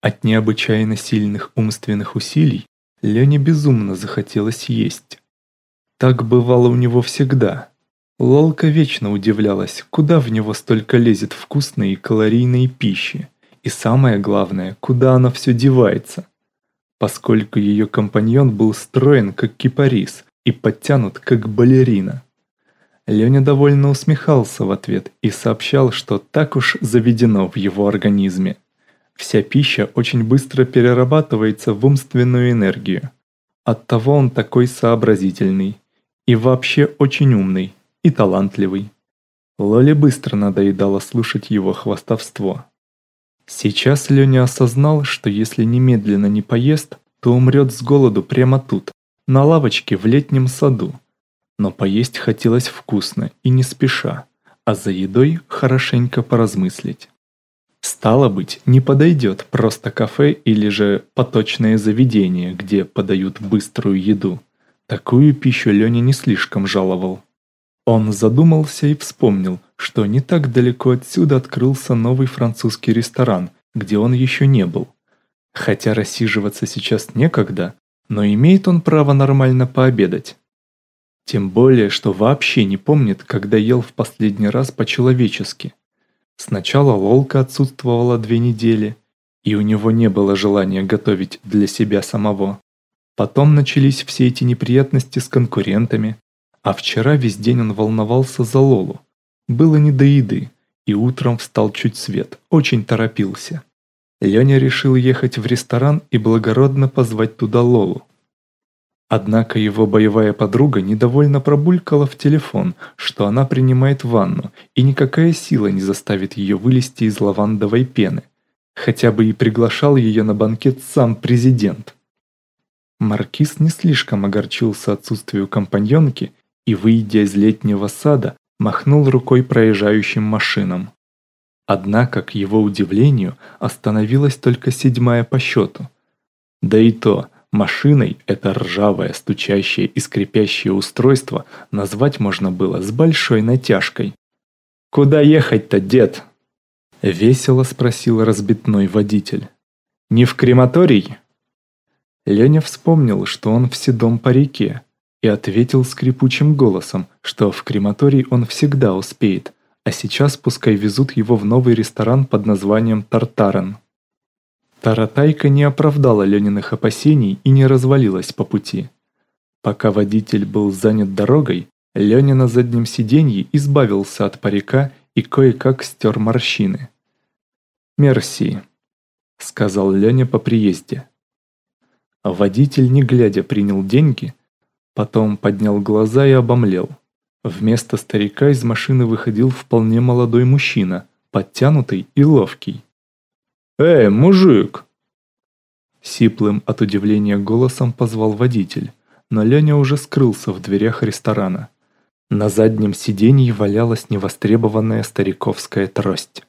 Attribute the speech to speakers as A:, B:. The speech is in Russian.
A: От необычайно сильных умственных усилий Лене безумно захотелось есть. Так бывало у него всегда. Лолка вечно удивлялась, куда в него столько лезет вкусной и калорийной пищи. И самое главное, куда она все девается. Поскольку ее компаньон был строен, как кипарис, и подтянут, как балерина. Леня довольно усмехался в ответ и сообщал, что так уж заведено в его организме. Вся пища очень быстро перерабатывается в умственную энергию. Оттого он такой сообразительный. И вообще очень умный и талантливый. Лоле быстро надоедало слушать его хвастовство. Сейчас Леня осознал, что если немедленно не поест, то умрет с голоду прямо тут, на лавочке в летнем саду. Но поесть хотелось вкусно и не спеша, а за едой хорошенько поразмыслить. Стало быть, не подойдет просто кафе или же поточное заведение, где подают быструю еду. Такую пищу Леня не слишком жаловал. Он задумался и вспомнил, что не так далеко отсюда открылся новый французский ресторан, где он еще не был. Хотя рассиживаться сейчас некогда, но имеет он право нормально пообедать. Тем более, что вообще не помнит, когда ел в последний раз по-человечески. Сначала Лолка отсутствовала две недели, и у него не было желания готовить для себя самого. Потом начались все эти неприятности с конкурентами, а вчера весь день он волновался за Лолу. Было не до еды, и утром встал чуть свет, очень торопился. Леня решил ехать в ресторан и благородно позвать туда Лолу. Однако его боевая подруга недовольно пробулькала в телефон, что она принимает ванну, и никакая сила не заставит ее вылезти из лавандовой пены. Хотя бы и приглашал ее на банкет сам президент. Маркиз не слишком огорчился отсутствию компаньонки и, выйдя из летнего сада, махнул рукой проезжающим машинам. Однако, к его удивлению, остановилась только седьмая по счету. Да и то, машиной это ржавое, стучащее и скрипящее устройство назвать можно было с большой натяжкой. «Куда ехать-то, дед?» Весело спросил разбитной водитель. «Не в крематорий?» Леня вспомнил, что он в седом парике, и ответил скрипучим голосом, что в крематорий он всегда успеет, а сейчас пускай везут его в новый ресторан под названием «Тартарен». Таратайка не оправдала Лениных опасений и не развалилась по пути. Пока водитель был занят дорогой, Леня на заднем сиденье избавился от парика и кое-как стер морщины. «Мерси», — сказал Леня по приезде. Водитель, не глядя, принял деньги, Потом поднял глаза и обомлел. Вместо старика из машины выходил вполне молодой мужчина, подтянутый и ловкий. «Эй, мужик!» Сиплым от удивления голосом позвал водитель, но Леня уже скрылся в дверях ресторана. На заднем сиденье валялась невостребованная стариковская трость.